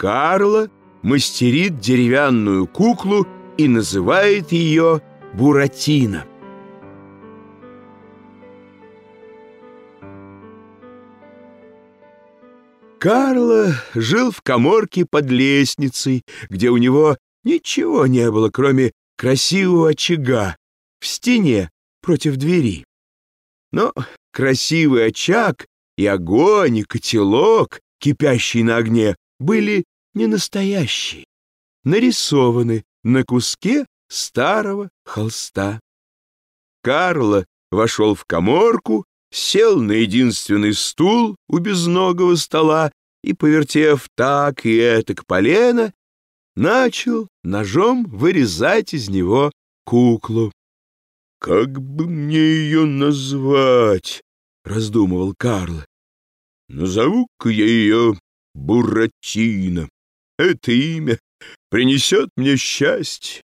Карло мастерит деревянную куклу и называет ее Буратино. Карло жил в коморке под лестницей, где у него ничего не было, кроме красивого очага в стене против двери. Но красивый очаг и огонь, и котелок, кипящий на огне, были не настоящие, нарисованы на куске старого холста. Карло вошел в коморку сел на единственный стул у безногого стола и, повертев так и этак полено, начал ножом вырезать из него куклу. «Как бы мне ее назвать?» — раздумывал Карл. «Назову-ка я ее Буратино. Это имя принесет мне счастье.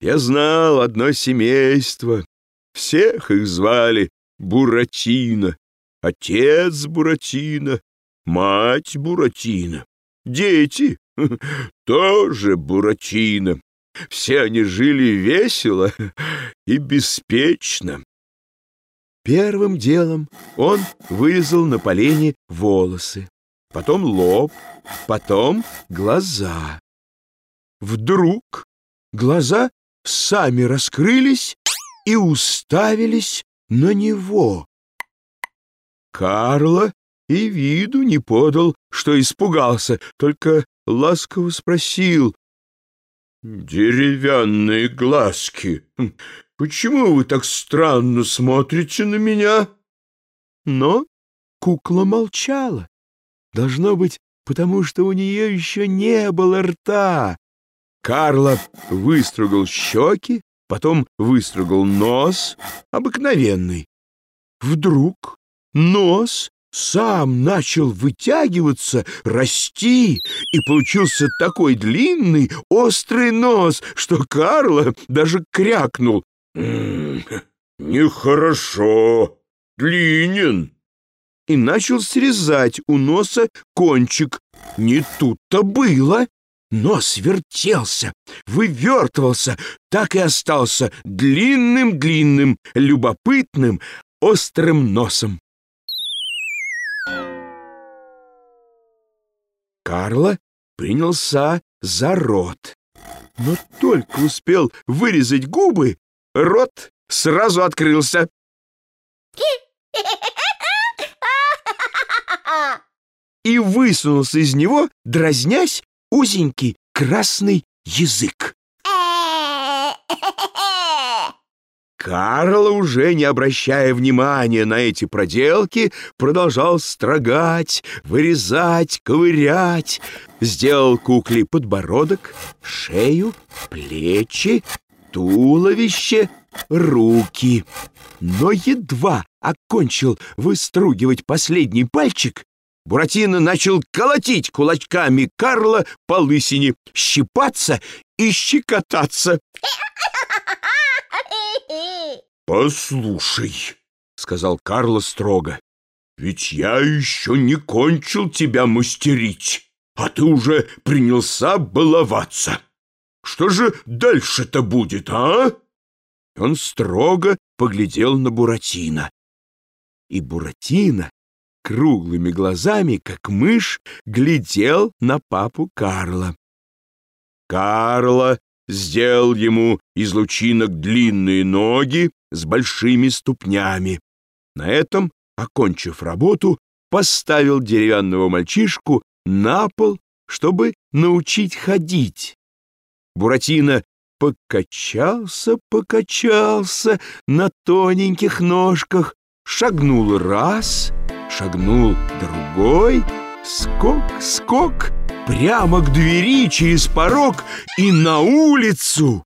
Я знал одно семейство. Всех их звали Буратино, отец Буратино, мать Буратино, дети тоже Буратино. Все они жили весело и беспечно. Первым делом он вырезал на полене волосы, потом лоб, потом глаза. Вдруг глаза сами раскрылись и уставились на него. Карло и виду не подал, что испугался, только ласково спросил. «Деревянные глазки, хм, почему вы так странно смотрите на меня?» Но кукла молчала. Должно быть, потому что у нее еще не было рта. Карло выстругал щеки, потом выстругал нос, обыкновенный. Вдруг нос сам начал вытягиваться, расти, и получился такой длинный, острый нос, что Карло даже крякнул. «Нехорошо, длинен!» И начал срезать у носа кончик. Не тут-то было. Нос вертелся, вывертывался, так и остался длинным-длинным, любопытным, острым носом. Карло принялся за рот, но только успел вырезать губы, рот сразу открылся. И высунулся из него, дразнясь, узенький красный язык. Карл, уже не обращая внимания на эти проделки, продолжал строгать, вырезать, ковырять. Сделал кукле подбородок, шею, плечи, туловище, руки. Но едва окончил выстругивать последний пальчик, Буратино начал колотить кулачками Карла по лысине, щипаться и щекотаться. «Послушай», — сказал Карло строго, — «ведь я еще не кончил тебя мастерить, а ты уже принялся баловаться. Что же дальше-то будет, а?» Он строго поглядел на Буратино. И Буратино круглыми глазами, как мышь, глядел на папу Карла. Карло сделал ему из лучинок длинные ноги с большими ступнями. На этом, окончив работу, поставил деревянного мальчишку на пол, чтобы научить ходить. Буратино покачался, покачался на тоненьких ножках, шагнул раз — шагнул другой, скок, скок, прямо к двери через порог и на улицу.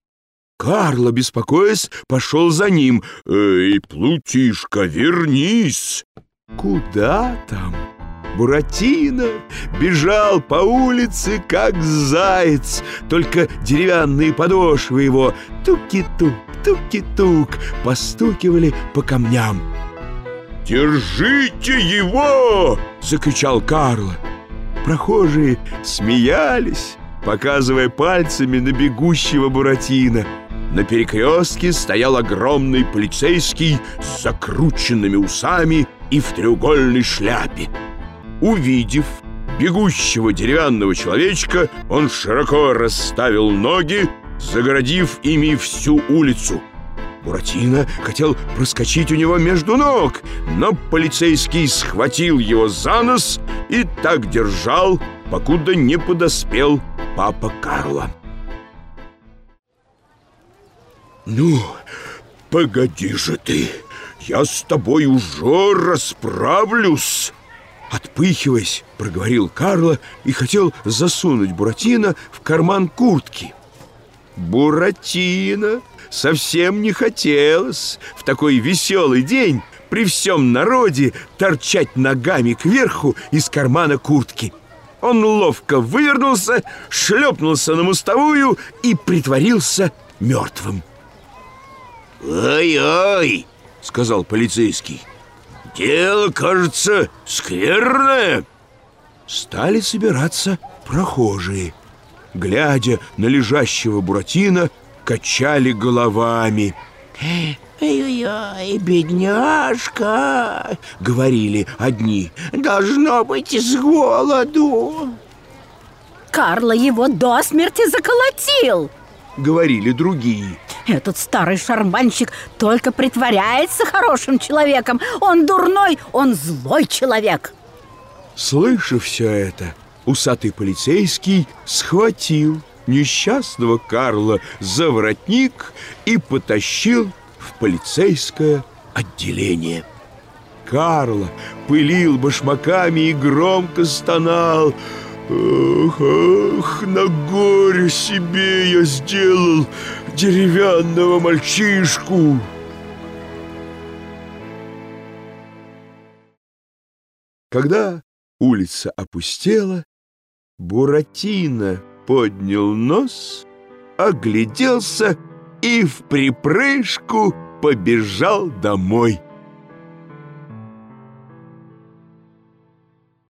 Карло, беспокоясь, пошел за ним. «Эй, Плутишка, вернись!» «Куда там?» Буратино бежал по улице, как заяц, только деревянные подошвы его туки-тук, туки-тук постукивали по камням. «Держите его!» — закричал Карло. прохожие смеялись, показывая пальцами на бегущего Буратино. На перекрестке стоял огромный полицейский с закрученными усами и в треугольной шляпе. Увидев бегущего деревянного человечка, он широко расставил ноги, загородив ими всю улицу. Буратино хотел проскочить у него между ног, но полицейский схватил его за нос и так держал, покуда не подоспел папа Карла. «Ну, погоди же ты, я с тобой уже расправлюсь!» Отпыхиваясь, проговорил Карло и хотел засунуть Буратино в карман куртки. Буратино совсем не хотелось в такой веселый день при всем народе торчать ногами кверху из кармана куртки. Он ловко вывернулся, шлепнулся на мостовую и притворился мертвым. «Ой-ой!» — сказал полицейский. «Дело, кажется, скверное!» Стали собираться прохожие. Глядя на лежащего Буратино, качали головами. «Ой-ой-ой, бедняжка!» — говорили одни. «Должно быть с голоду!» Карло его до смерти заколотил!» — говорили другие. Этот старый шарманщик только притворяется хорошим человеком. Он дурной, он злой человек. Слыша все это, усатый полицейский схватил несчастного Карла за воротник и потащил в полицейское отделение. Карла пылил башмаками и громко стонал. «Ах, ах, на горе себе я сделал деревянного мальчишку!» Когда улица опустела, Буратино поднял нос, огляделся и в припрыжку побежал домой.